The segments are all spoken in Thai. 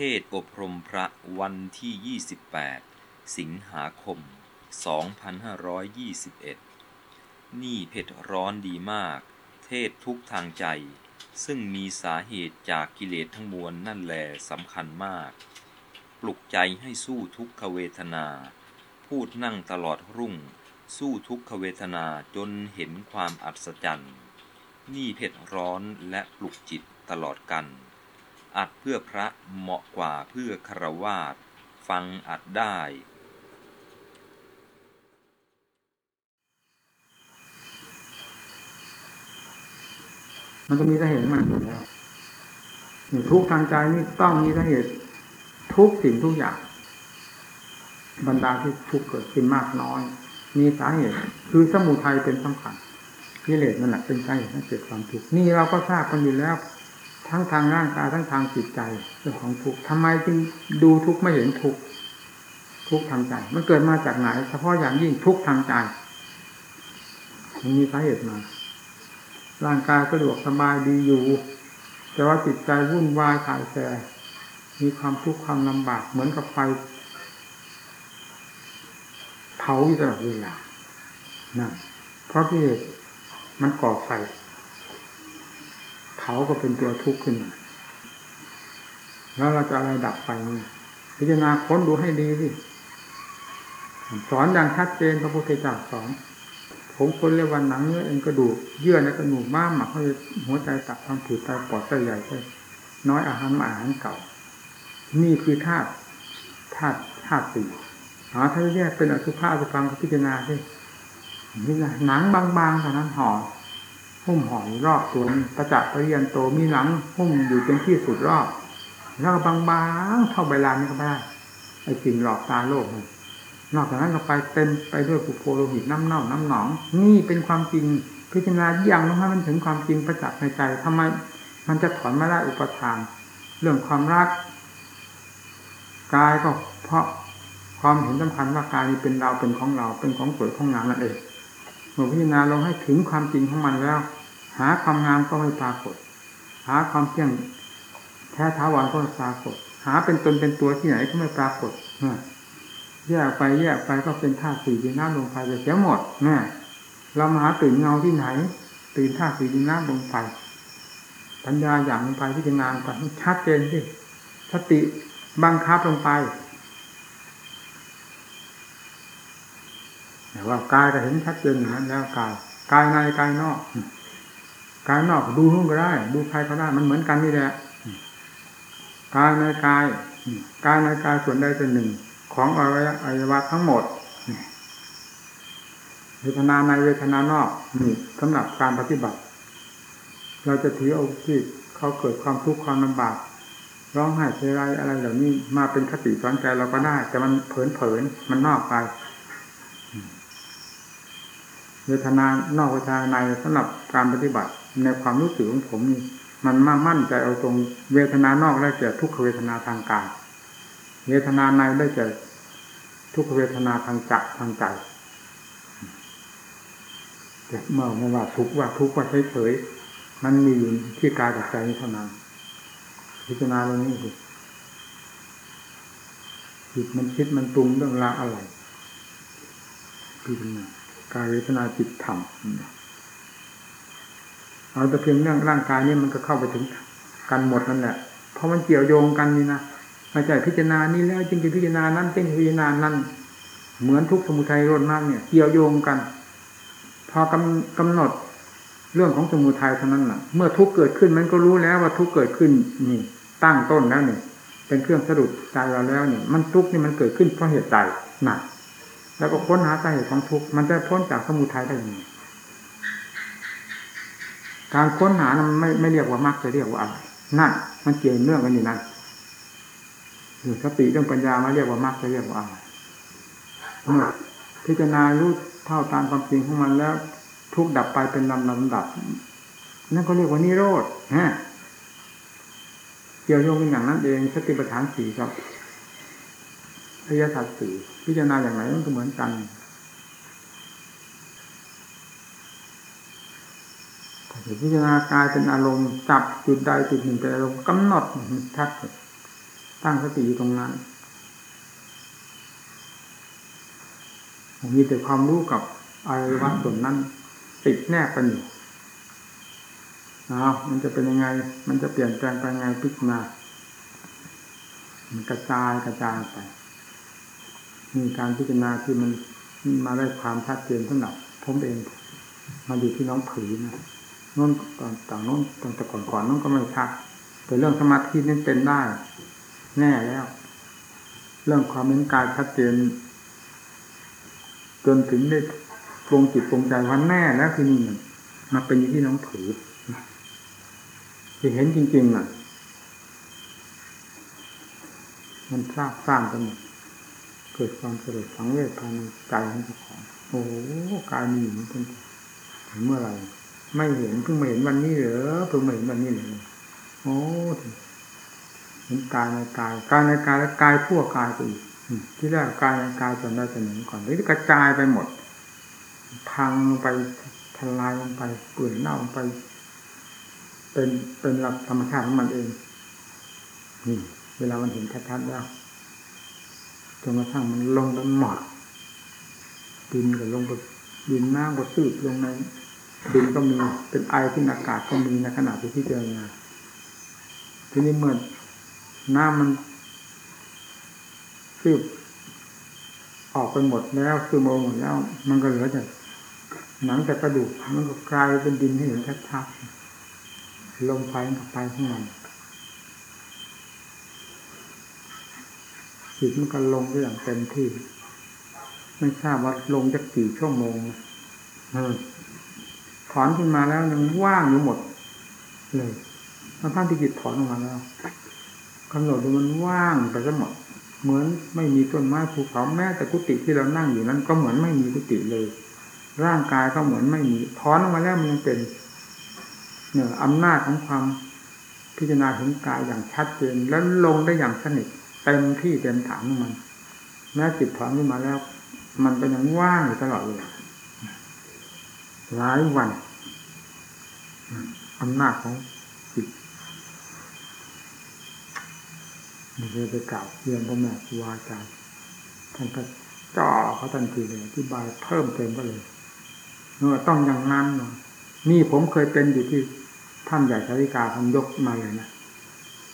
เทศอบรมพระวันที่ 28 สิงหาคม 2521 นี่เผ็ดร้อนดีมาก เทศทุกทางใจ ซึ่งมีสาเหตุจากกิเลสทั้งมวลนั่นแหลสำคัญมาก ปลุกใจให้สู้ทุกขเวทนา พูดนั่งตลอดรุ่ง สู้ทุกขเวทนาจนเห็นความอัศจรรย์ นี่เผ็ดร้อนและปลุกจิตตลอดกัน อัดเพื่อพระเหมาะกว่าเพื่อคารวาสฟังอัดได้ มันจะมีสาเหตุมันอยู่แล้วทุกทางใจนี่ต้องมีสาเหตุทุกสิ่งทุกอย่าง บรรดาที่ทุกเกิดขึ้นมากน้อย มีสาเหตุ คือสมุทัยเป็นสำคัญกิเลสนั่นแหละเป็นสาเหตุให้เกิดความทุกข์นี่เราก็ทราบกันอยู่แล้ว ทั้งทางร่างกายทั้งทางจิตใจเรื่องของทุกข์ทำไมจึงดูทุกข์ไม่เห็นทุกข์ทุกข์ทางใจ มันเกิดมาจากไหน เฉพาะอย่างยิ่งทุกข์ทางใจมันมีสาเหตุมาร่างกายสะดวกสบายดีอยู่ แต่ว่าจิตใจวุ่นวายถ่ายแสมีความทุกข์ความลำบากเหมือนกับไฟเผาอยู่ตลอดเวลานั่นเพราะที่มันก่อไฟ เผาก็เป็นตัวทุกข์ขึ้นมาแล้วเราจะอะไรดับไฟนี่พิจารณาค้นดูให้ดีสิสอนอย่างชัดเจนพระพุทธเจ้าสอนผมคนเรียกว่าหนังเนื้อเอ็นกระดูกเยื่อในกระดูกม้ามหมักเข้หัวใจตับทางผืดไตปอดไตใหญ่ไตน้อยอาหารอาหารเก่า นี่คือธาตุธาตุธาตุสี่หาถ้าแยกเป็นอสุภะอสุพังพิจารณาสินี่นะหนังบางๆเท่านั้นห่อ หุ้มห่อรอบตัวประจักษ์ปริยันโตมีหนังหุ้มอยู่เป็นที่สุดรอบ แล้วก็บางๆเท่าใบลานนี่ก็ไม่ได้ไอ้สิ่งหลอกตาโลกนอกจากนั้นก็ไปเต็มไปด้วยปุโพโลหิตน้ำเน่าน้ำหนอง นี่เป็นความจริงพิจารณาอย่างลงให้มันถึงความจริงประจักษ์ในใจทำไมมันจะถอนไม่ได้อุปทาน เรื่องความรักกายก็เพราะความเห็นสำคัญว่ากายนี้เป็นเราเป็นของเราเป็นของสวยของงามนั่นเอง เมื่อพิจารณาลงให้ถึงความจริงของมันแล้ว หาความงามก็ไม่ปรากฏ หาความเที่ยงแท้ท้าวันก็ไม่ปรากฏ หาเป็นตนเป็นตัวที่ไหนก็ไม่ปรากฏแยกไปแยกไปก็เป็นธาตุสี่ดินน้ำลมไฟไปเสียหมดเนี่ยเรามาหาตื่นเงาที่ไหน ตื่นธาตุสี่ดินน้ำลมไฟปัญญาอย่างลงไปพิจารณาไปชัดเจนสิสติบังคับลงไปแต่ ว่ากายก็เห็นชัดเจนอย่างนั้นแล้วกายกายในกายนอกกายนอกดูนู่นก็ได้ ดูใครก็ได้มันเหมือนกันนี่แหละกายในกายกายในกายส่วนใดส่วนหนึ่ง ของอวัยวะทั้งหมดเวทนาในเวทนานอกนี่สำหรับการปฏิบัติ เราจะถือเอาที่เขาเกิดความทุกข์ความลำบากร้องไห้เสียไรอะไรเหล่านี้มาเป็นคติสอนใจเราก็ได้ แต่มันเผลนเผินมันนอกไป เวทนานอกเวทนาในสำหรับการปฏิบัติในความรู้สึกของผมนี่มันมามั่นใจเอาตรงเวทนานอกได้แก่ทุกขเวทนาทางกายเวทนาในได้แก่ทุกเวทนาทางจักทางใจแต่เมื่อไม่ว่าทุกว่าทุกว่าเฉยๆมันมีอยู่ที่กายกับใจเท่านั้น พิจารณาเรื่องนี้สิจิตมันคิดมันปรุงเรื่องราวอะไรพิจารณา กายเวทนาจิตธรรมเอาแต่เพียงเรื่องร่างกายนี่มันก็เข้าไปถึงกันหมดนั่นแหละเพราะมันเกี่ยวโยงกันนี่นะม่ใช่พิจารณานี้แล้วจึงจะพิจารณานั้นจึงพิจารณานั้นเหมือนทุกสมุทัยรดน้ำเนี่ย เกี่ยวโยงกัน พอกำกำหนดเรื่องของสมุทัยเท่านั้นแหละเมื่อทุกเกิดขึ้นมันก็รู้แล้วว่าทุกเกิดขึ้นนี่ ตั้งต้นแล้วนี่เป็นเครื่องสรุปใจเราแล้วนี่มันทุกนี่มันเกิดขึ้นเพราะเหตุใดหนัก แล้วก็ค้นหาสาเหตุของทุกข์มันจะพ้นจากสมุทัยได้ยังไงการค้นหานั้นไม่ไม่เรียกว่ามรรคจะเรียกว่าอะไรนั่นมันเกี่ยวเนื่องกันอยู่นั่นหรือสติเรื่องปัญญามาเรียกว่ามรรคจะเรียกว่าอะไรเมื่อพิจารณารู้เท่าตามความจริงของมันแล้ว ทุกดับไปเป็นลำลำดับ นั่นก็เรียกว่านิโรธฮะเกี่ยวโยงกันอย่างนั้นเองสติปัฏฐานสี่ครับ อริยสัจสี่พิจารณาอย่างไรมันก็เหมือนกัน พิจารณากายเป็นอารมณ์จับจุดใดจุดหนึ่งเป็นอารมณ์กำหนดชัดตั้งสติอยู่ตรงนั้นมีแต่ความรู้กับอวัยวะส่วนนั้นติดแนบกันอยู่เอามันจะเป็นยังไง มันจะเปลี่ยนแปลงไปยังไงพิจารณามันกระจายกระจายไป มีการพิจารณาที่มันมาได้ความชัดเจนสำหรับผมเองมาดูที่น้องผือนะน้นตอนต่างน้นตอนแต่ก่อนก่อนน้นก็ไม่ชัดแต่เรื่องสมาธินี่เป็นได้ แน่แล้ว เรื่องความเป็นกายชัดเจนจนถึงได้ปรงจิตปรงใจวันแน่แล้วที่นี่มาเป็นอย่ที่น้องผือที่เห็นจริงๆน่ะ มันทราบสร้างกันหมด เกิดความสลดสังเวชภายในใจของเจ้าของ โอ้กายมีอยู่มันเป็นถึงเมื่อไหร่ไม่เห็นเพิ่งมาเห็นวันนี้เหรอเพิ่งเห็นวันนี้เหรอโอ้เห็นกายในกายกายในกายและกายทั่วกายไปอีกที่แรกกายในกายจนได้จะหนึ่งก่อนนี่กระจายไปหมด พังไปทลายลงไปเปื่อยเน่าลงไป เป็นเป็นหลักธรรมชาติของมันเองนี่เวลามันเห็นชัดๆแล้ว จนกระทั่งมันลงไปหมดดินก็ลงไปดินน้ำก็สืบลงในดินก็มีเป็นไอขึ้นอากาศก็มีในขณะที่พิจารณาทีนี้เมื่อน้ำมันสืบออกไปหมดแล้วซึมออกหมดแล้ว มันก็เหลือแต่หนังแต่กระดูกมันก็กลายเป็นดินให้เห็นชัดๆลงไปกับไปข้างมัน จิตมันก็ลงได้อย่างเต็มที่ ไม่ทราบว่าลงจะกี่ชั่วโมงถอนขึ้นมาแล้วยังว่างอยู่หมด เลยทั้งท่านที่จิตถอนออกมาแล้วกำหนดดูมันว่างไปซะหมด เหมือนไม่มีต้นไม้ภูเขาแม้แต่กุฏิที่เรานั่งอยู่นั้น ก็เหมือนไม่มีกุฏิเลย ร่างกายก็เหมือนไม่มีถอนออกมาแล้วมันยังเป็นเนี่ยอำนาจของความพิจารณาถึงกายอย่างชัดเจนแล้วลงได้อย่างสนิท เต็มที่เต็มฐานของมันแม้จิตถอนขึ้นมาแล้ว มันเป็นอย่างว่างอยู่ตลอดเลยหลายวันอำนาจของจิตมีเไปกล่าวเรียนพ่อแม่ครูอาจารย์ท่านก็จ่อเขาทันทีเลยอธิบายเพิ่มเติมก็เลยเนื่อต้องอย่างนั้นนี่ผมเคยเป็นอยู่ที่ท่านใหญ่ชาริกาท่านยกมาเลยนะ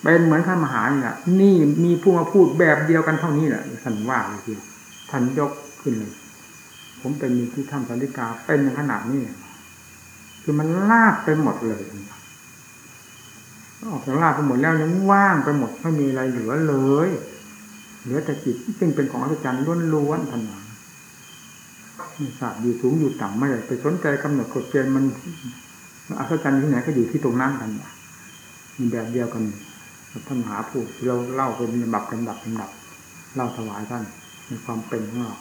เป็นเหมือนท่านมหาเนี่ยนี่มีผู้มาพูดแบบเดียวกันเท่านี้แหละท่านว่าเลยทีท่านยกขึ้นเลย ผมเป็นมีที่ท่านชาริกาเป็นขนาดนี้คือมันลากไปหมดเลยออกจากลากไปหมดแล้วยังว่างไปหมดไม่มีอะไรเหลือเลย เหลือแต่จิตซึ่งเป็นของอาจารย์ล้วนๆทันหาไม่ทราบอยู่สูงอยู่ต่ำไม่ได้ไปสนใจกำหนดกฎเกณฑ์มันอาจารย์ที่ไหนก็อยู่ที่ตรงนั้นกันมีแบบเดียวกัน ท่านหาพูดเราเล่าเป็นลำดับลำดับลำดับเล่าถวายท่านในความเป็นของเรา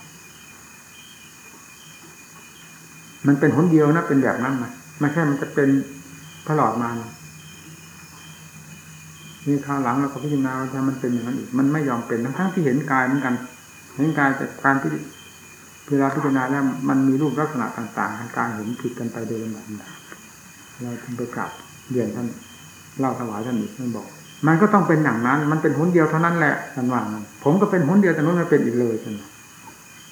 มันเป็นหนเดียวนะเป็นแบบนั้นนะไม่ใช่มันจะเป็นตลอดมานะมีคราวหลังเราก็พิจารณาว่ามันเป็นอย่างนั้นอีก มันไม่ยอมเป็นทั้งทั้งที่เห็นกายเหมือนกัน เห็นกายแต่การที่เวลาพิจารณาแล้วมันมีรูปลักษณะต่างๆทางการเห็นผิดกันไปโดยลำดับเราจึงไปกราบเรียนท่านเล่าถวายท่านอีกท่านบอก มันก็ต้องเป็นอย่างนั้น มันเป็นหุนเดียวเท่านั้นแหละท่านว่านั้นผมก็เป็นหุนเดียวแต่นู้นไม่เป็นอีกเลยท่าน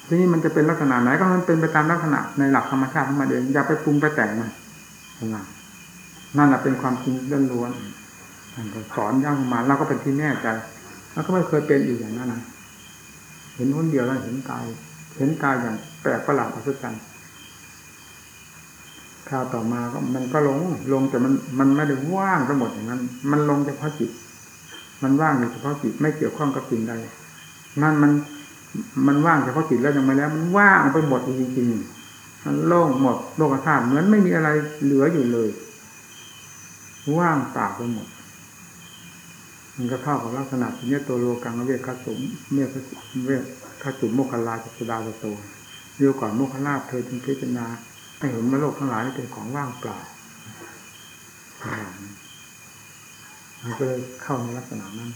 ทีนี้มันจะเป็นลักษณะไหนก็มันเป็นไปตามลักษณะในหลักธรรมชาติของมันเองอย่าไปปรุงไปแต่งมันนั่นแหละเป็นความจริงล้วนท่านก็สอนย่างมาเราก็เป็นที่แน่ใจแล้วก็ไม่เคยเป็นอีกอย่างนั้นนะเห็นคนเดียวแล้วเห็นกาย เห็นกายอย่างแปลกประหลาดอัศจรรย์ คราวต่อมาก็มันก็ลง ลงแต่มันมันไม่ได้ว่างทั้งหมดอย่างนั้น มันลงเฉพาะจิต มันว่างอยู่เฉพาะจิตไม่เกี่ยวข้องกับสิ่งใดนั่นมันมันว่างเฉพาะจิตแล้วยังไม่แล้ว มันว่างไปหมดจริงๆมันโล่งหมดโลกธาตุเหมือนไม่มีอะไรเหลืออยู่เลย ว่างเปล่าไปหมด มันก็เข้ากับลักษณะที่นี้ตัวโลกังเวทขสุมเมื่อเวทขจุมโมคลาจัสดาโตเรียวก่อนโมคลาเธอจึงพิจารณา ให้เห็นว่าโลกทั้งหลายเป็นของว่างเปล่ามันก็เลยเข้าในลักษณะนั้น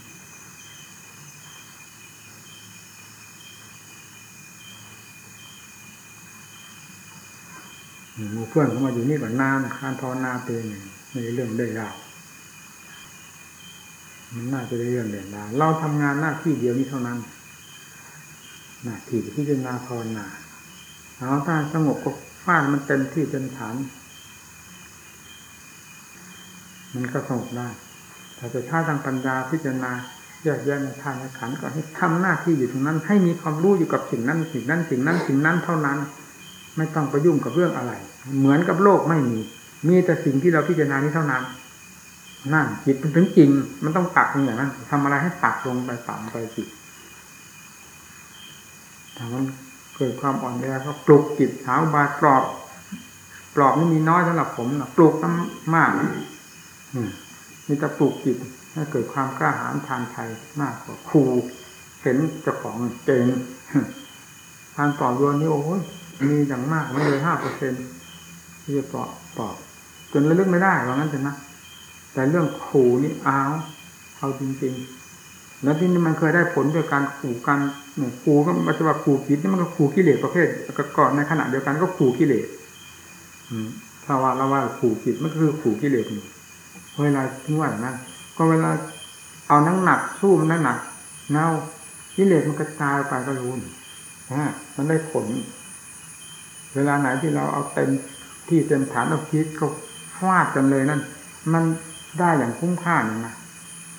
หมู่เพื่อนเขามาอยู่นี่ก่อนนานคานทอนาเป็นในเรื่องได้ยาวมันน่าจะได้เรื่องเด่นดาเราทำงานหน้าที่เดียวนี้เท่านั้นหน้าที่พิจารณาภาวนาเอาถ้าสงบก็ ฟาดมันเต็มที่เต็มฐาน มันก็สงบได้แต่จะท่าทางปัญญาพิจารณาแยกแยะในทาในขันก็ให้ทำหน้าที่อยู่ตรงนั้น ให้มีความรู้อยู่กับสิ่งนั้นสิ่งนั้นสิ่งนั้นสิ่งนั้นเท่านั้น ไม่ต้องไปยุ่งกับเรื่องอะไร เหมือนกับโลกไม่มี มีแต่สิ่งที่เราพิจารณานี้เท่านั้นนั่นจิตมันถึงจริง มันต้องปักอย่างนั้นทำอะไรให้ปักลงไปปักไปจิตถ้ามัน เกิดความอ่อนแอก็ปลุกจิตหาบายปลอบปลอบนี่มีน้อยสำหรับผมนะปลุกน้ำมากมีแต่ปลุกจิตให้เกิดความกล้าหาญทางไทยมากกว่าครูเห็นเจ้าของเก่งทางต่อโยนนี่โอ้ยมีอย่างมากไม่เลยห้าเปอร์เซ็นที่จะปลอบปลอบจนระลึกไม่ได้ว่างั้นเถอะนะแต่เรื่องขู่นี่อ้าวเอาจริงๆ แล้วที่นี่มันเคยได้ผลโดยการขู่กันขู่ก็มันจะว่าขู่จิตนี่มันก็ขู่กิเลสประเภทก่อนในขณะเดียวกันก็ขู่กิเลสถ้าว่าเราว่าขู่จิตมันก็คือขู่กิเลสเวลาทิ้งว่านั้นก็เวลาเอานั่งหนักสู้มันนั่งหนักเน่ากิเลสมันกระจายไปก็รู้นะมันได้ผล เวลาไหนที่เราเอาเต็มที่เต็มฐานเอาคิดก็ฟาดกันเลยนั่น มันได้อย่างคุ้มค่าอย่างนะ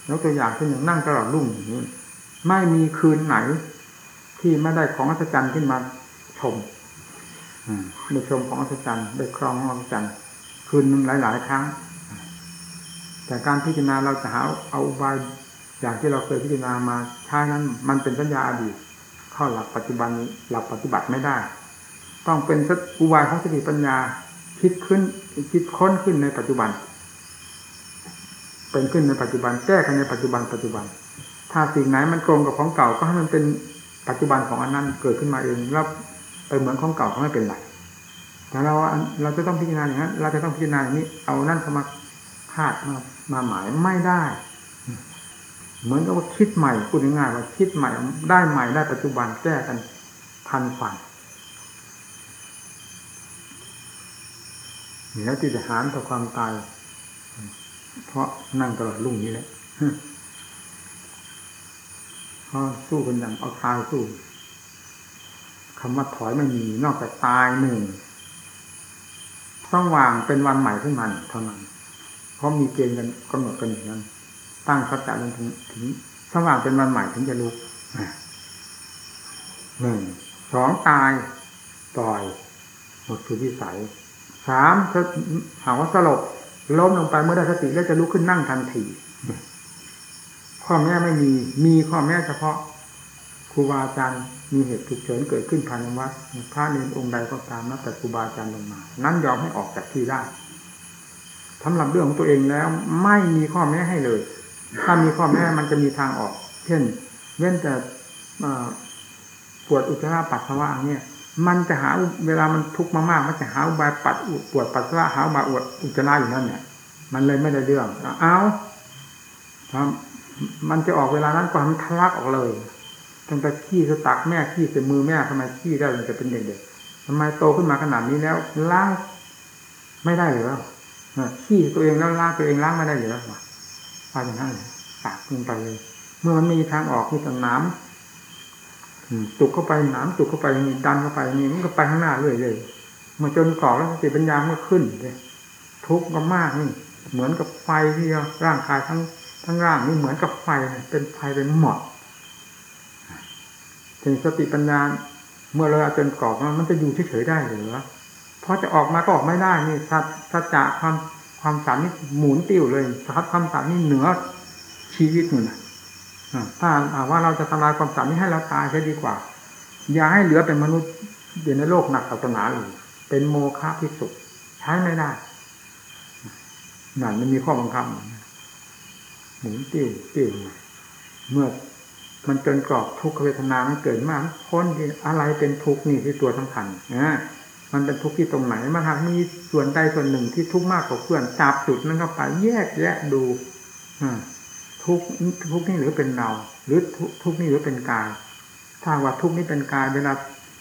ยกตัวอย่างเช่นอย่างนั่งตลอดรุ่งอย่างนี้ ไม่มีคืนไหน ที่ไม่ได้ของอัศจรรย์ขึ้นมาชมได้ชมของอัศจรรย์ได้ครองของอัศจรรย์คืนหนึ่งหลาย ๆ ครั้ง แต่การพิจารณาเราจะหาเอาอุบายอย่างที่เราเคยพิจารณามาใช้นั้น มันเป็นสัญญาอดีตเข้าหลักปัจจุบันหลักปฏิบัติไม่ได้ ต้องเป็นอุบายของสติปัญญาคิดขึ้นคิดค้นขึ้นในปัจจุบัน เป็นขึ้นในปัจจุบันแก้กันในปัจจุบันปัจจุบัน ถ้าสิ่งไหนมันตรงกับของเก่าก็ให้มันเป็นปัจจุบันของอันนั้นเกิดขึ้นมาเองแล้วไปเหมือนของเก่าก็ไม่เป็นไรแต่เราเราจะต้องพิจารณาอย่างนั้น เราจะต้องพิจารณาอย่างนี้ เอานั่นเข้ามาคาดมามาหมายไม่ได้ เหมือนกับว่าคิดใหม่พูดง่ายๆว่าคิดใหม่ได้ใหม่ได้ปัจจุบันแก้กันทันฝันแล้วที่จะหารต่อความตาย เพราะนั่งตลอดรุ่งนี้แหละเพราะสู้กันอย่างเอาตายสู้คำว่าถอยไม่มี นอกจากตายหนึ่งต้องวางเป็นวันใหม่ขึ้นมาเท่านั้น เพราะมีเกณฑ์กันกำหนดกันอย่างนั้น ตั้งสัจจะลงถึงถึงสว่างเป็นวันใหม่ถึงจะลุกหนึ่งสองตายปล่อยหมดคือวิสัยสามถ้าหาว่าสลบ ล้มลงไปเมื่อได้สติแล้วจะลุกขึ้นนั่งทันทีข้อแม่ไม่มี มีข้อแม่เฉพาะครูบาอาจารย์มีเหตุฉุกเฉินเกิดขึ้นภายในวัดพระเนรองค์ใดก็ตามนับแต่ครูบาอาจารย์ลงมา นั้นยอมให้ออกจากที่ได้สำหรับเรื่องของตัวเองแล้ว ไม่มีข้อแม้ให้เลย ถ้ามีข้อแม้มันจะมีทางออก เช่น เว้นแต่ปวดอุจจาระปัสสาวะเนี่ย มันจะหาเวลามันทุกข์มากๆ มันจะหาอุบายปัดปวดปัสสาวะหาบายอวดอุจจาระอยู่นั่นเนี่ย มันเลยไม่ได้เรื่องเอามันจะออกเวลานั้นก็มันทะลักออกเลยตั้งแต่ขี้สตักแม่ขี้ใส่มือแม่ทำไมขี้ได้มันจะเป็นเด็กๆทำไมโตขึ้นมาขนาดนี้แล้วล้างไม่ได้หรือขี้ตัวเองแล้วล้างตัวเองล้างไม่ได้หรือว่าอย่างนั้นตักลงไปเลย เมื่อมันมีทางออกมีทางน้ำ ตุกเข้าไปหนามตุกเข้าไปนี่ดันเข้าไปนี่มันก็ไปข้างหน้าเรื่อยเลยมาจนกรอกแล้วสติปัญญาเมื่อขึ้นเลยทุกข์ก็มากนี่เหมือนกับไฟที่ร่างกายทั้งทั้งร่างนี่เหมือนกับไฟเป็นไฟเป็นหมอกถึงสติปัญญาเมื่อเราจนกรอกมันจะอยู่เฉยๆได้หรือเพราะจะออกมาก็ออกไม่ได้นี่สัจสัจจะความความสามนี่หมุนติ้วเลยสัจความสามนี่เหนือชีวิตนี่นะ ถ้าว่าเราจะทำลายความสามนี้ให้เราตายใช่ดีกว่า อย่าให้เหลือเป็นมนุษย์อยู่ในโลกหนักศาสนาเลยเป็นโมฆะที่สุดใช้ไม่ได้นั่นมันมีข้อบังคับหมุนติ้วติ้วเมื่อมันจนกรอบทุกขเวทนา มันเกิดมากพ้นที่อะไรเป็นทุกข์นี่ที่ตัวสำคัญนะมันเป็นทุกข์ที่ตรงไหนมันหากมีส่วนใดส่วนหนึ่งที่ทุกข์มากกว่าเพื่อนจับจุดนั้นเข้าไปแยกแยะดู อ่า ทุกทุกนี่หรือเป็นเรา หรือทุกทุกนี่หรือเป็นกาย ถ้าว่าทุกนี่เป็นกายเวลา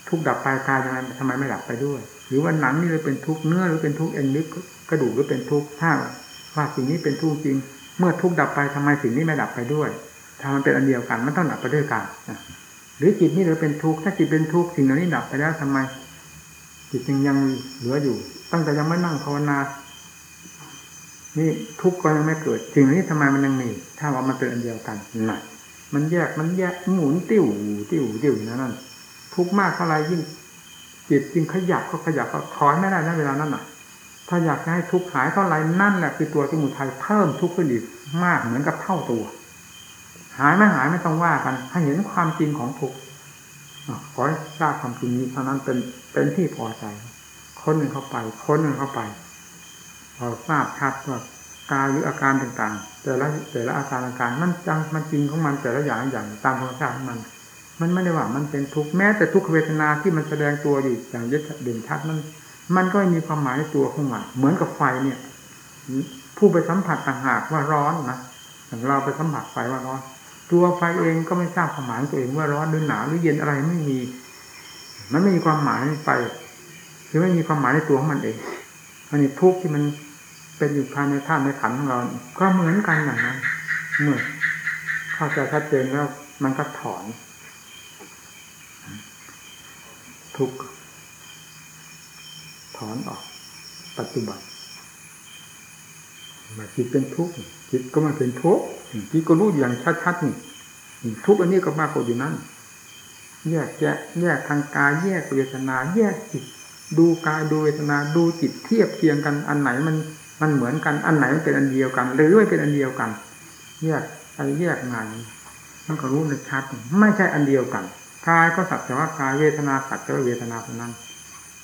ทุกดับไปกายยังไงทำไมไม่ดับไปด้วย หรือว่าหนังนี่เลยเป็นทุกเนื้อหรือเป็นทุกเอ็นหรือกระดูกหรือเป็นทุกถ้าว่าสิ่งนี้เป็นทุกจริง เมื่อทุกดับไปทำไมสิ่งนี้ไม่ดับไปด้วยถ้ามันเป็นอันเดียวกันมันต้องดับไปด้วยกันหรือจิตนี่เราเป็นทุกข์ถ้าจิตเป็นทุกข์สิ่งเหล่านี้ดับไปแล้วทำไม จิตยังยังเหลืออยู่ ตั้งแต่ยังไม่นั่งภาวนา นี่ทุกข์ก็ยังไม่เกิดสิ่งนี้ทำไมมันยังมี ถ้าว่ามันเป็นอันเดียวกันน่ะมันแยกมันแยกหมุนติ้วติ้วติ้วอย่างนั้นทุกข์มากเท่าไรยิ่งจิตยิ่งขยับก็ขยับก็ถอนไม่ได้นะเวลานั้นน่ะ ถ้าอยากให้ทุกข์หายเท่าไรนั่นแหละคือตัวสมุทัยเพิ่มทุกข์ขึ้นอีกมากเหมือนกับเท่าตัว หายไม่หายไม่ต้องว่ากันให้เห็นความจริงของทุกข์ขอให้ทราบความจริงนี้เท่านั้นเป็นเป็นที่พอใจคนหนึ่งเข้าไปคนหนึ่งเข้าไป พอทราบชัดว่ากายหรืออาการต่างๆ แต่ละแต่ละอาการอาการมันจังมันจริงของมันแต่ละอย่างอย่างตามธรรมชาติของมัน มันไม่ได้ว่ามันเป็นทุกข์แม้แต่ทุกขเวทนาที่มันแสดงตัวอยู่อย่างเด่นชัดมันมันก็มีความหมายในตัวของมันเหมือนกับไฟเนี่ย ผู้ไปสัมผัสต่างหากว่าร้อนนะอย่างเราไปสัมผัสไฟว่าร้อน ตัวไฟเองก็ไม่ทราบความหมายตัวเองว่าร้อนหรือหนาวหรือเย็นอะไรไม่มี มันไม่มีความหมายไปคือไม่มีความหมายในตัวของมันเอง อันนี้ทุกข์ที่มันเป็นอยู่ภายในท่าในขันของเรา ก็เหมือนกันอย่างนั้นเมื่อเข้าใจชัดเจนแล้วมันก็ถอน ทุกข์ถอนออก ปัจจุบันมาจิตเป็นทุกข์จิตก็มาเป็นทุกข์จิตก็รู้อย่างชัดๆนี่ทุกข์อันนี้ก็มากกว่าอยู่นั้นแยกแยะแยกทางกายแยกเวทนา แยกจิต ดูกายดูเวทนาดูจิตเทียบเทียงกันอันไหนมันมันเหมือนกันอันไหนมันเป็นอันเดียวกัน หรือไม่เป็นอันเดียวกันแยกอะไรแยกงานมันก็รู้ในชัด ไม่ใช่อันเดียวกันกายก็สักแต่ว่ากายเวทนาสักแต่ว่าเวทนาเท่านั้น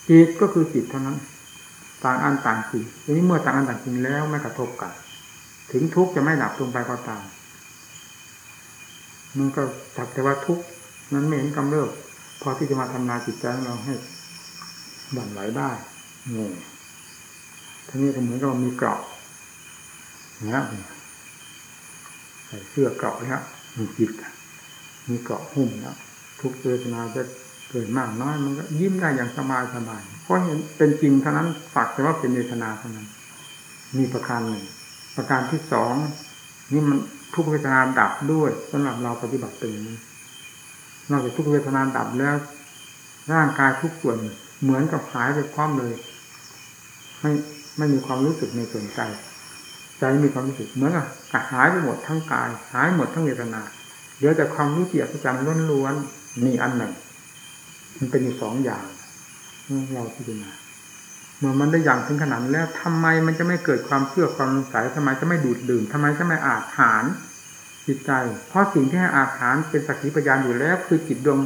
จิตก็คือจิตเท่านั้น ต่างอันต่างจริงทีนี้เมื่อต่างอันต่างจริงแล้วไม่กระทบกัน ถึงทุกข์จะไม่ดับลงไปก็ตามมันก็สักแต่ว่าทุกข์นั้นไม่เห็นกำเริบพอที่จะมาทำลายจิตใจของเราให้ บั่นไหวได้งงทีนี้ก็เหมือนกับมีเกราะนะใส่เสื้อเกราะแล้วมีจิตมีเกราะหุ้มแล้วทุกเวทนาจะเกิดมากน้อยมันก็ยิ้มได้อย่างสบายสบายเพราะเห็นเป็นจริงเท่านั้นฝักแต่ว่าเป็นเวทนาเท่านั้น มีประการหนึ่งประการที่สองนี่มันทุกเวทนาดับด้วยสำหรับเราปฏิบัติเป็นนอกจากทุกเวทนาดับแล้ว ร่างกายทุกส่วน เหมือนกับหายไปพร้อมเลย ไม่ไม่มีความรู้สึกในส่วนใจใจมีความรู้สึกเหมือนกับหายไปหมดทั้งกาย หายหมดทั้งเวทนาเหลือแต่ความรู้เกียรติจังล้วนๆนี่อันหนึ่ง มันเป็นอยู่สองอย่างเราพิจารณาเมื่อมันได้อย่างถึงขนาดแล้วทำไมมันจะไม่เกิดความเชื่อความสงสัยทำไมจะไม่ดูดดื่มทำไมจะไม่อาถานจิตใจ เพราะสิ่งที่ให้อาถานเป็นสักขีพยานอยู่แล้ว คือจิตดวง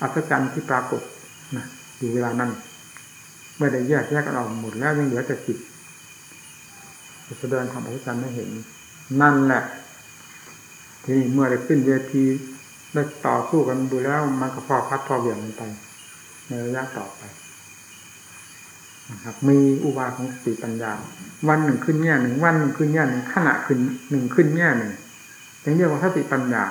อัศจรรย์ที่ปรากฏนะ อยู่เวลานั้นเมื่อได้แยกแยกกันออกหมดแล้วยังเหลือแต่จิตแสดงความอัศจรรย์ไม่เห็น นั่นแหละทีนี้เมื่อได้ขึ้นเวทีได้ต่อสู้กันดูแล้ว มันก็พอพัดพอเหวี่ยงกันไป ในระยะต่อไปนะครับ มีอุบาของสติปัญญา วันหนึ่งขึ้นแง่หนึ่งวันหนึ่งขึ้นแง่หนึ่งขณะขึ้นหนึ่งขึ้นแง่หนึ่งถึงเรียกว่าสติปัญญา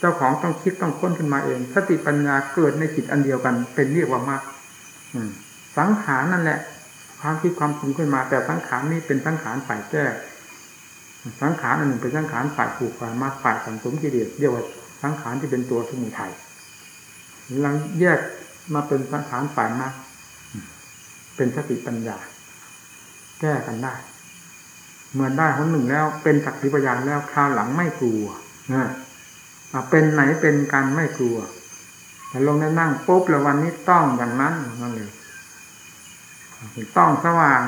เจ้าของต้องคิดต้องค้นขึ้นมาเอง สติปัญญาเกิดในจิตอันเดียวกัน เป็นเรียกว่ามาก สังขารนั่นแหละ ความคิดความปรุงขึ้นมา แต่สังขารนี้เป็นสังขารฝ่ายแก้สังขารอันหนึ่งเป็นสังขารฝ่ายผูกฝ่ายมาฝ่ายสังสมกิเลสเรียกว่าสังขารที่เป็นตัวสมุทัยหลังแยกมาเป็นสังขารฝ่ายมาเป็นสติปัญญา แก้กันได้เมื่อได้คนหนึ่งแล้ว เป็นสักขีพยานแล้วคราวหลังไม่กลัวนะเป็นไหนเป็นการไม่กลัว แต่ลงได้นั่งปุ๊บแล้ววันนี้ต้องอย่างนั้นนั่นเลยต้องสว่าง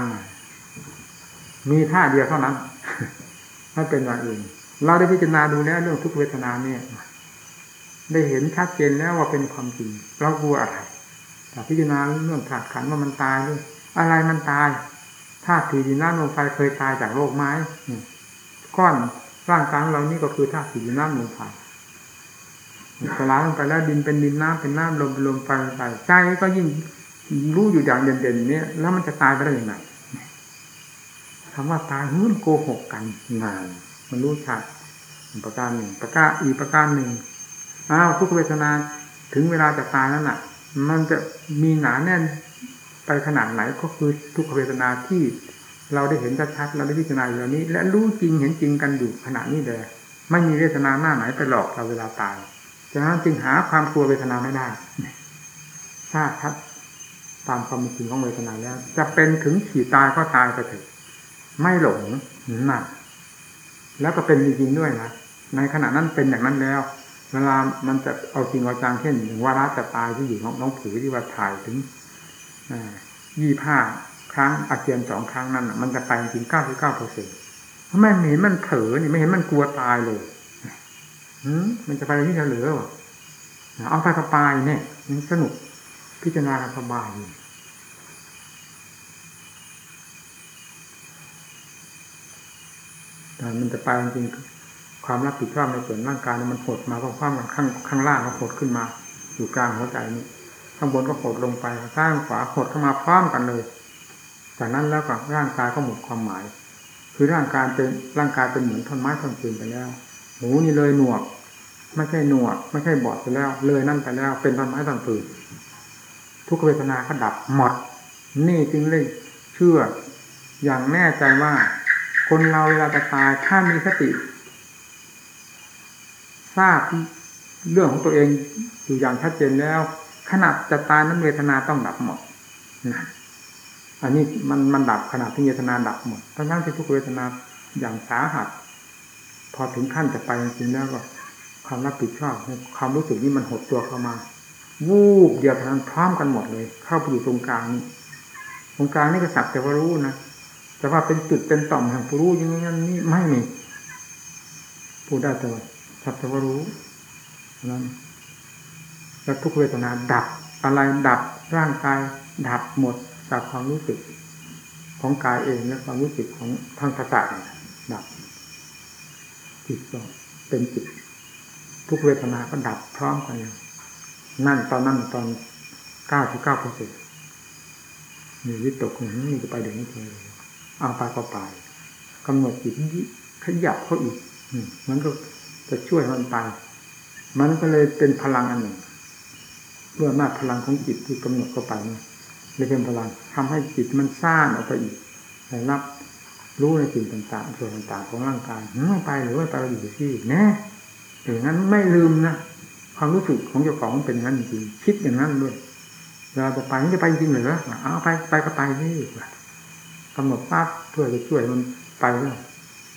มีท่าเดียวเท่านั้นไม่เป็นอย่างอื่น เราได้พิจารณาดูแล้วเรื่องทุกเวทนาเนี่ย ได้เห็นชัดเจนแล้วว่าเป็นความจริง เรากลัวอะไรแต่พิจารณาเรื่องขาดขันว่ามันตายด้วยอะไรมันตายธาตุถีดินน้ำลมไฟเคยตายจากโลกไหมก้อนร่างกายของเรานี่ก็คือธาตุถีดินน้ำลมไฟ สลายลงไปแล้วดินเป็นดินน้ำเป็นน้ำลมเป็นลมไฟไปใจก็ยิ่งรู้อยู่อย่างเด่นๆนี่ยแล้วมันจะตายไปได้ยังไงคำว่าตายมันโกหกกันงาน มันรู้ชัดประการหนึ่ง ประการอีกประการหนึ่งอ้าวทุกเวทนาถึงเวลาจะตายแล้วน่ะ มันจะมีหนาแน่นไปขนาดไหนก็คือทุกเวทนาที่เราได้เห็นชัดๆเราได้พิจารณาอยู่แล้วนี้ และรู้จริงเห็นจริงกันอยู่ขณะนี้เลยไม่มีเวทนาหน้าไหนไปหลอกเราเวลาตาย ฉะนั้นจึงหาความกลัวเวทนาไม่ได้ถ้าชัดตามความจริงของเวทนาแล้ว จะเป็นถึงขี่ตายก็ตายไปเถอะไม่หลงหนักแล้วก็เป็นจริงๆด้วยนะในขณะนั้นเป็นอย่างนั้นแล้ว เวลามันจะเอาจริงเอาจังเช่นวาระจะตายที่อยู่น้องน้องผือที่ว่าถ่ายถึงยี่ห้าครั้งอาเจียนสองครั้งนั้นมันจะไปจริงเก้าสิบเก้าเปอร์เซ็นต์ไม่เห็นมันเผลอนี่ไม่เห็นมันกลัวตายเลย มันจะไปที่จะเหลือเอาไปกระปายเนี่ยมันสนุกพิจารณาสบายแต่มันจะไปจริงความรับผิดชอบในส่วนร่างกายมันหดมาเพราะความข้างข้างล่างก็หดขึ้นมา อยู่กลางหัวใจนี่ข้างบนก็หดลงไปข้างขวาหดเข้ามาพร้อมกันเลย จากนั้นแล้วก็ร่างกายก็หมดความหมาย คือร่างกายเป็นร่างกายเป็นเหมือนท่อนไม้ท่อนปืนไปแล้ว หูนี่เลยหนวก ไม่ใช่หนวกไม่ใช่บอดไปแล้ว เลยนั่นไปแล้ว เป็นท่อนไม้ท่อนปืนทุกเวทนาก็ดับหมด นี่จึงเลยเชื่อ อย่างแน่ใจว่า คนเราเวลาจะตายถ้ามีสติ ทราบเรื่องของตัวเองอยู่อย่างชัดเจนแล้ว ขนาดจะตายนั้นเวทนาต้องดับหมดนะอันนี้มันมันดับขนาดที่เวทนาดับหมดทั้งทั้งที่ทุกเวทนาอย่างสาหัส พอถึงขั้นจะไปจริงแล้วก็ ความรับผิดชอบความรู้สึกนี้มันหดตัวเข้ามา วูบเดียวทันพร้อมกันหมดเลย เข้าไปอยู่ตรงกลางนี้ตรงกลางนี่ก็สักแต่ว่ารู้นะแต่ว่าเป็นจุดเป็นต่อมแห่งผู้รู้อย่างนี้นี่ไม่มีพูดได้แต่ว่าสักแต่ว่ารู้นั้นแล้วทุกเวทนาดับอะไรดับร่างกายดับหมดจากความรู้สึก ของกายเองและความรู้สึกของทางประสาทดับจิตก็เป็นจิต ทุกเวทนาก็ดับพร้อมกันนั่นตอนนั้นตอนเก้าสิบเก้าเปอร์เซ็นต์มีวิตกนี่จะไปเดี๋ยวนี้เลยเอาไปก็ไปกำหนดจิตขยับเขาอีกมันก็จะช่วยมันไป มันก็เลยเป็นพลังอันหนึ่งเมื่อมาพลังของจิตที่กำหนดเข้าไปเลยเป็นพลังทำให้จิตมันสร้างออกไปอีกรับรู้ในสิ่งต่างๆส่วนต่างๆของร่างกายไม่ไปหรือว่าไปอยู่ที่แน่ อย่างนั้นไม่ลืมนะความรู้สึกของเจ้าของเป็นอย่างนั้นจริงคิดอย่างนั้นด้วยเราจะไปไม่ได้ไปจริงเหรอเอาไปไปก็ไปนี่กำหนดปั๊บเพื่อจะช่วยมันไปแล้ว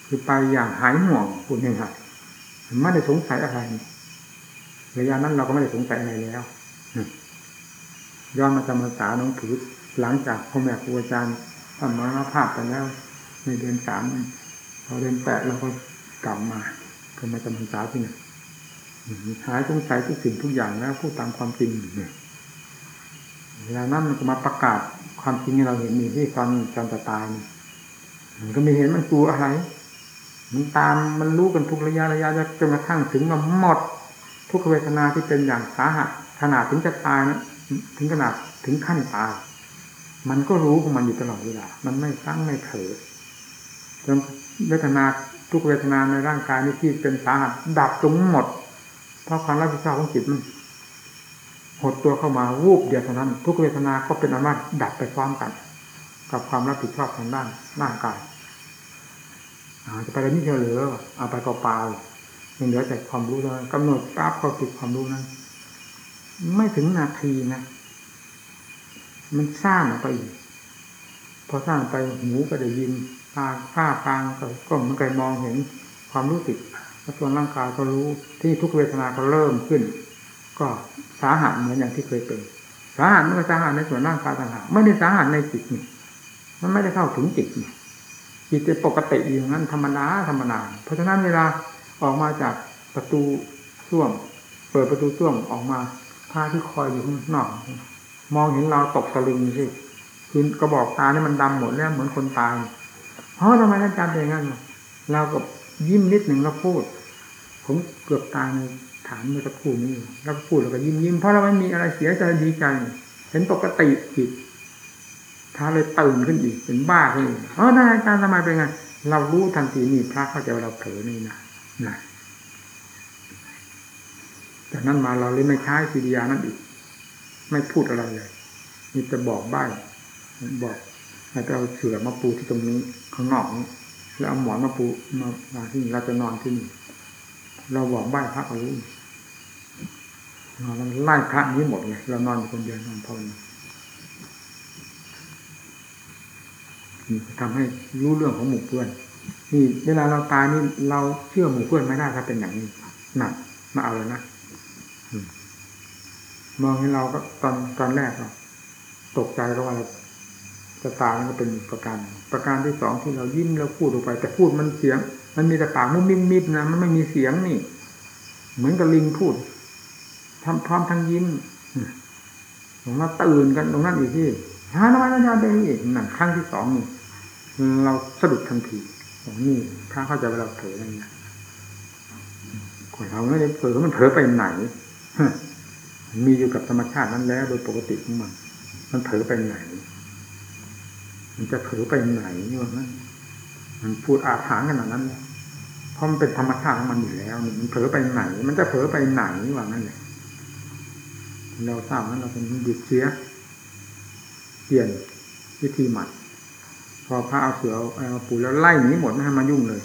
คือไปอย่างหายห่วงพูดง่าๆไม่ได้สงสัยอะไรระยะนั้นเราก็ไม่ได้สงสัยอะไรแล้วย้อนมาจำพรรษาน้องถือหลังจากพ่อแม่ครูอาจารย์ทำมรณภาพไปแล้ว ในเดือนสามพอเดือนแปดเราก็กลับมา ก็มาจำพรรษาที่นี่หายสงสัยทุกสิ่งทุกอย่างแล้วพูดตามความจริงเนี่ยเวลานั้นมันก็มาประกาศความจริงที่เราเห็นมีที่ความจำจะตายมันก็ม่เห็นมันกลัวอะไร มันตามมันรู้กันทุกระยะระยะจนกระทั่งถึงมาหมด ทุกเวทนาที่เป็นอย่างสาหัสขนาดถึงจะตายนะถึงขนาดถึงขั้นตายมันก็รู้ของมันอยู่ตลอดเวลา มันไม่ตั้งไม่เผลอจนเวทนา ทุกเวทนาในร่างกายนี้ที่เป็นสาหัสดับลงหมด เพราะความรับผิดชอบของจิตมันหดตัวเข้ามาวูบเดียวเท่านั้น ทุกเวทนาก็เป็นอำนาจดับไปพร้อมกัน กับความรับผิดชอบทางด้านร่างกายจะไปอะไรนี่เหลือเอาไปเปล่าๆยังเหลือแต่ความรู้เท่านั้นกำหนดปั๊บเขาติดความรู้นั้น ไม่ถึงนาทีนะมันสร้างออกไปอีกพอสร้างไปหูก็ได้ยิน ตาผ้าฟางก็ก็มันก็มองเห็นความรู้สึกแล้วส่วนร่างกายก็รู้ที่ทุกเวทนาก็เริ่มขึ้น ก็สาหัสเหมือนอย่างที่เคยเป็น สาหัสมันก็สาหัสในส่วนร่างกายต่างหากไม่ได้สาหัสในจิตนี่มันไม่ได้เข้าถึงจิตนี่จิตเป็นปกติอย่างนั้นธรรมดาธรรมดาเพราะฉะนั้นเวลาออกมาจากประตูส้วม เปิดประตูส้วมออกมาพระที่คอยอยู่ข้างนอกมองเห็นเราตกตะลึงสิคือกระบอกตาเนี่ยมันดำหมดแล้วเหมือนคนตาย เพราะทำไมท่านจำอย่างนั้นเราก็ยิ้มนิดหนึ่งเราพูด ผมเกือบตายในฐานเมื่อสักครู่นี้เราพูดแล้วก็ยิ้มยิ้มเพราะเราไม่มีอะไรเสียใจดีใจ เห็นปกติจิตท้าเลยตื่นขึ้นอีกเป็นบ้าขึ้นอีกเออท่านอาจารย์ทำไมเป็นไงเรารู้ทันทีนี่พระเข้าใจว่าเราเผลอนี่นะนะจากนั้นมาเราเลยไม่ใช้กิริยานั้นอีก ไม่พูดอะไรเลยมีแต่บอกใบ้บอก ให้เอาเสื่อมาปูที่ตรงนี้ข้างนอกนี้แล้วเอาหมอนมาปูมามาที่นี่เราจะนอนที่นี่เราบอกไหว้พระเอารู้นอนไล่พระนี้หมดเลยเรานอนคนเดียวนอนภาวนาทำให้รู้เรื่องของหมู่เพื่อนนี่เวลาเราตายนี่เราเชื่อหมู่เพื่อนไม่ได้ถ้าเป็นอย่างนี้หนักมาเอาเลยนะมองให้เราก็ตอนตอนแรกเราตกใจก็ว่า จะตายนั่นก็เป็นประการ ประการที่สองที่เรายิ้มแล้วพูดออกไป แต่พูดมันเสียง มันมีแต่ปากมุ้มมิมมิบนะมันไม่มีเสียงนี่ เหมือนกับลิงพูดทำพร้อมทั้งยิ้มผมว่าตื่นกันตรงนั้นอีกที่ฮานวัญญาเดอีกนั่นครั้งที่สองนี่เราสะดุดทันทีอย่างนี้ถ้าเข้าใจเว่าเผลออะไรนะคนเราไม่ได้เผลอมันเผลอไปไหนมีอยู่กับธรรมชาตินั้นแล้ว โดยปกติของมัน มันเผลอไปไหน มันจะเผลอไปไหนนี่วะนั้นมันพูดอาถรรพ์ขนาดนั้นเพราะมันเป็นธรรมชาติของมันอยู่แล้วมันเผลอไปไหน มันจะเผลอไปไหนว่างั้นเลยเราทราบนั้นเราเป็นหยุดเสียเปลี่ยนวิธีใหม่พอพระเอาเสือเอาปูแล้วไล่หนีหมดไม่ให้มายุ่งเลย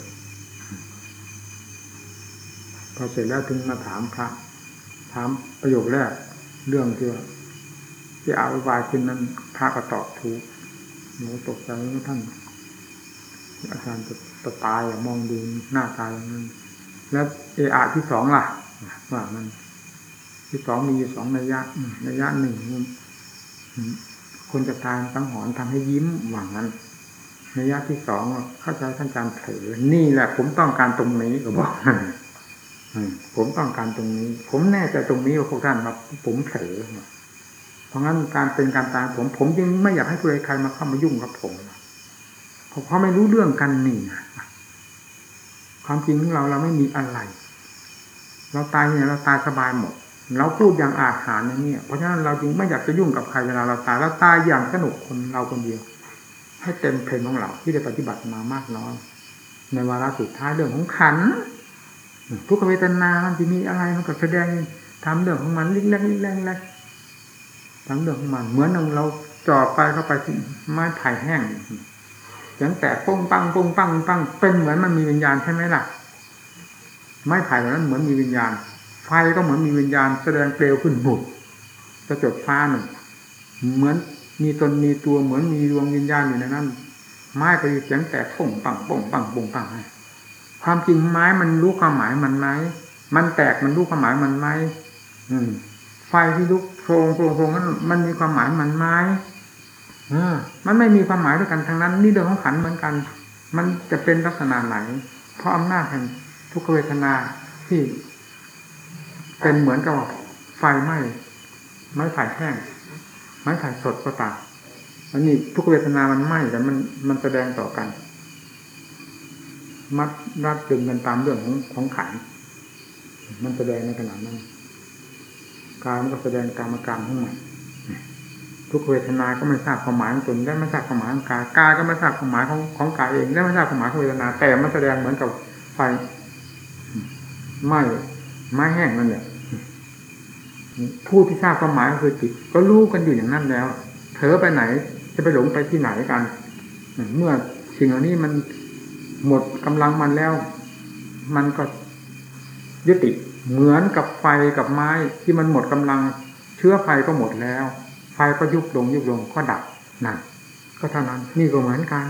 พอเสร็จแล้วถึงมาถามพระ ถามประโยคแรก เรื่องที่ว่าที่อาวิวายขึ้นนั้นพระก็ตอบถูก หนูตกใจว่าท่าน อาจารย์จะจะตายมองดูหน้าตายอย่างนั้นแล้วเออาที่สองล่ะว่ามัน ที่สองมีสองระยะระยะหนึ่งคนจะตายสังหรณ์ทำให้ยิ้มหวังนั้นระยะที่สองเข้าใจท่านอาจารย์เผลอนี่แหละ ผมต้องการตรงนี้ก็บอกผมต้องการตรงนี้ ผมแน่ใจตรงนี้ว่าพวกท่านมาผมเผลอ เพราะงั้นการเป็นการตายผม ผมจึงไม่อยากให้ผู้ใดใครมาเข้ามายุ่งกับผมเพราะไม่รู้เรื่องกันนี่ความจริงของเราเราไม่มีอะไร เราตายเนี่ยเราตายสบายหมด เราพูดอย่างอาถรรพ์อย่างนี้เพราะฉะนั้นเราจึงไม่อยากจะยุ่งกับใครเวลาเราตายเราตายอย่างสนุกคนเราคนเดียว ให้เต็มเพลงของเราที่ได้ปฏิบัติมามากน้อยในวาระสุดท้ายเรื่องของขันทุกเวทนามันจะมีอะไรมันก็แสดงทำเรื่องของมันเล็กๆเล็กๆ ทำเรื่องของมัน เหมือนเราจ่อไปเข้าไปที่ไม้ไผ่แห้งอย่างแต่ป้งปังป้งปังปังเป็นเหมือนมันมีวิญญาณใช่ไหมล่ะ ไม้ไผ่นั้นเหมือนมีวิญญาณ ไฟก็เหมือนมีวิญญาณ แสดงเปลวขึ้นบุดจะจดฟ้าหนึ่งเหมือนมีตนมีตัวเหมือนมีดวงวิญญาณอยู่ในนั้นไม้ก็เสียงแตกป่งปังป่งปังป่งปังความจริงไม้มันรู้ความหมายมันไหมมันแตกมันรู้ความหมายมันไหมไฟที่ลุก โครงโครงโครงนั้นมันมีความหมายมันไหมมันไม่มีความหมายด้วยกันทั้งนั้น นี่เรื่องของขันเหมือนกัน มันจะเป็นลักษณะไหน เพราะอำนาจแห่งทุกขเวทนาที่ เป็นเหมือนกับไฟไหม้ไม้ไผ่แห้งไม้ไผ่สดก็ตามอันนี้ทุกเวทนามันไหม้แต่มันมันแสดงต่อกัน มัดรัดดึงกันตามเรื่องของของขันมันแสดงในขณะนั้น กายมันก็แสดงกรรมการของมันทุกเวทนา ก็ไม่ทราบความหมายของตนได้ไม่ทราบความหมายของกายกายก็ไม่ทราบความหมายของของกายเองได้ไม่ทราบความหมายของเวทนา แต่มันแสดงเหมือนกับไฟไหม้ไม้แห้งนั่นแหละผู้ที่ทราบความหมายก็คือจิต ก็รู้กันอยู่อย่างนั้นแล้วเถอไปไหน จะไปหลงไปที่ไหนกัน เมื่อสิ่งเหล่านี้มันหมดกำลังมันแล้ว มันก็ยุติ เหมือนกับไฟกับไม้ที่มันหมดกำลัง เชื้อไฟก็หมดแล้ว ไฟก็ยุบลงยุบลงก็ดับนั่นก็เท่านั้นนี่ก็เหมือนกัน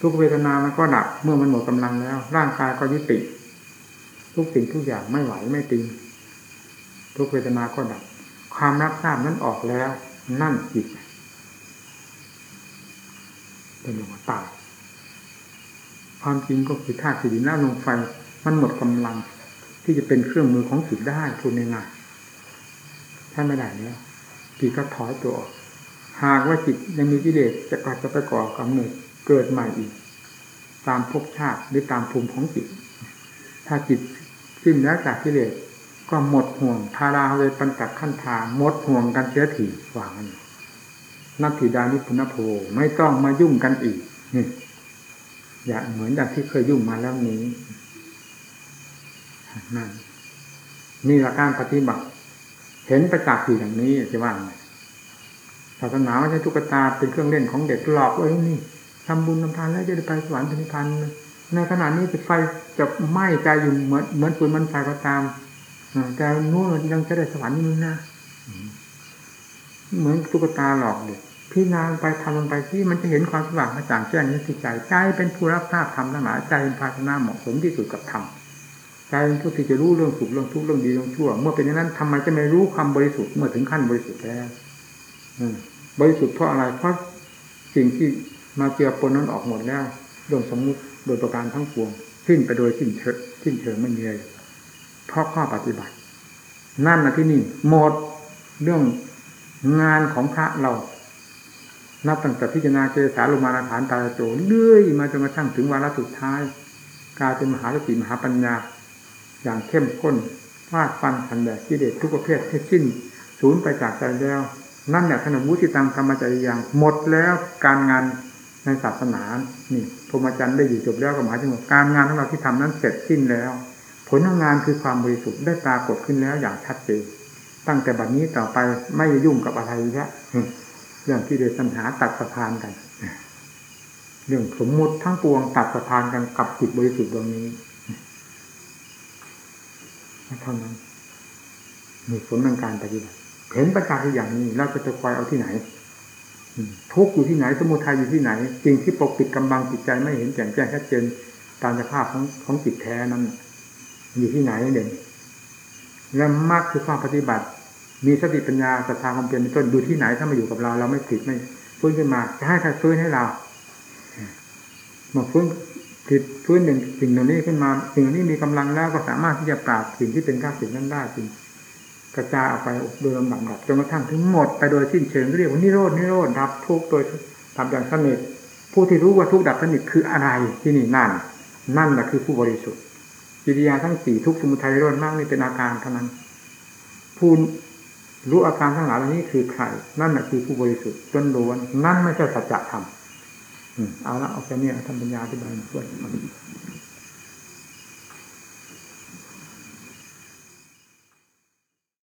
ทุกเวทนามันก็ดับเมื่อมันหมดกำลังแล้ว ร่างกายก็ยุติ ทุกสิ่งทุกอย่างไม่ไหวไม่ติงทุกเวทนาก็ดับ ความรับทราบนั้นออกแล้ว นั่นจิตเป็นหลวงตาความจริงก็คือธาตุสีดินน้ำลมไฟมันหมดกำลัง ที่จะเป็นเครื่องมือของจิตได้พูดง่ายๆถ้าไม่ได้แล้วจิตก็ถอยตัวออกหากว่าจิตยังมีกิเลสจะก่อจะไปก่อกำเนิดเกิดใหม่อีก ตามภพชาติหรือตามภูมิของจิต ถ้าจิตสิ้นแล้วจากกิเลสก็หมดห่วงทาราเวปัญจขั้นทาหมดห่วงกันเสียถีวางนัตถิดานิพุนโภไม่ต้องมายุ่งกันอีกนี่อย่าเหมือนอย่างที่เคยยุ่งมาแล้วนี้ นั่นนี่ละการปฏิบัติ เห็นประจักษ์อยู่อย่างนี้จะว่าไงศาสนาไม่ใช่ตุ๊กตาเป็นเครื่องเล่นของเด็กหลอกไว้นี่ทำบุญทำทานแล้วจะได้ไปสวรรค์นิพพานในขณะนี้ไฟจะไหม้ใจอยู่เหมือนเหมือนฟืนมันไฟก็ตามแต่นู้นยังจะได้สวรรค์นู่นนะเหมือนตุ๊กตาหลอกเด็กพี่นางไปทำลงไปที่มันจะเห็นความสว่างกระจ่างแจ้งนี้ที่ใจใจเป็นผู้รับทราบธรรมทั้งหลายใจเป็นภาชนะเหมาะสมที่สุดกับธรรม ใจเป็นผู้ที่จะรู้เรื่องสุขเรื่องทุกข์เรื่องดีเรื่องชั่ว เมื่อเป็นอย่างนั้นทำไมจะไม่รู้ความบริสุทธิ์เมื่อถึงขั้นบริสุทธิ์แล้วบริสุทธิ์เพราะอะไรเพราะสิ่งที่มาเจือปนนั้นออกหมดแล้วเรื่องสมมุติโดยประการทั้งปวงสิ้นไปโดยสิ้นเชิงสิ้นเชิงไม่มีเลยเพราะข้อปฏิบัติ นั่นนะที่นี่หมดเรื่องงานของพระเรานับตั้งแต่พิจารณาเกสาลมาราฐานตาโจเลื่อยมาจนกระทั่งถึงวาระสุดท้าย กลายเป็นมหาสติมหาปัญญา อย่างเข้มข้นฟาดฟันขันแดดกิเลสทุกประเภทให้สิ้นสูญไปจากใจแล้ว นั่นแหละขนมวุติตังธรรมจริยังหมดแล้วการงานในศาสนานี่พรหมจรรย์ได้อยู่จบแล้วก็หมายถึงการงานของเราที่ทำนั้นเสร็จสิ้นแล้ว ผลของงานคือความบริสุทธิ์ได้ปรากฏขึ้นแล้วอย่างชัดเจนตั้งแต่บัดนี้ต่อไปไม่ยุ่งกับอะไรแล้วเรื่องที่เดชัญหาตัดสะพานกัน เรื่องสมมุติทั้งปวงตัดสะพานกันกับจิตบริสุทธิ์ดวงนี้ เท่านั้นมีผลทางการปฏิบัติเห็นประการที่อย่างนี้เราจะจะคอยเอาที่ไหนทุกอยู่ที่ไหน สมุทัยอยู่ที่ไหนสิ่งที่ปกปิดกำบังจิตใจไม่เห็นแจ่มแจ้งชัดเจนตามสภาพของของจิตแท้นั้น อยู่ที่ไหนเด่นและมากคือความปฏิบัติ มีสติปัญญาศรัทธาความเพียรเป็นต้นดูที่ไหนถ้ามาอยู่กับเรา เราไม่ผิดไม่ฟื้นขึ้นมาจะให้ใครฟื้นให้เรามาฟื้น ผิดฟื้นหนึ่งสิ่งเหล่านี้ขึ้นมา สิ่งเหล่านี้มีกำลังแล้วก็สามารถที่จะปราบสิ่งที่เป็นข้าศึกนั้นได้จริงกระจายออกไปโดยลำดับดับจนกระทั่งถึงหมดไปโดยสิ้นเชิงเรียกว่านิโรดนิโรดดับทุกโดยทำอย่างสนิทผู้ที่รู้ว่าทุกดับสนิทคืออะไรที่นี่นั่น นั่นแหละคือผู้บริสุทธิ์กิริยาทั้งสี่ทุกสมุทัยนิโรดมากนี่เป็นอาการเท่านั้นผู้รู้อาการทั้งหลายเหล่านี้คือใคร นั่นแหละคือผู้บริสุทธิ์จนล้วนนั่นไม่ใช่สัจธรรม เอาละเอาแค่นี้ทำปัญญาอธิบายช่วย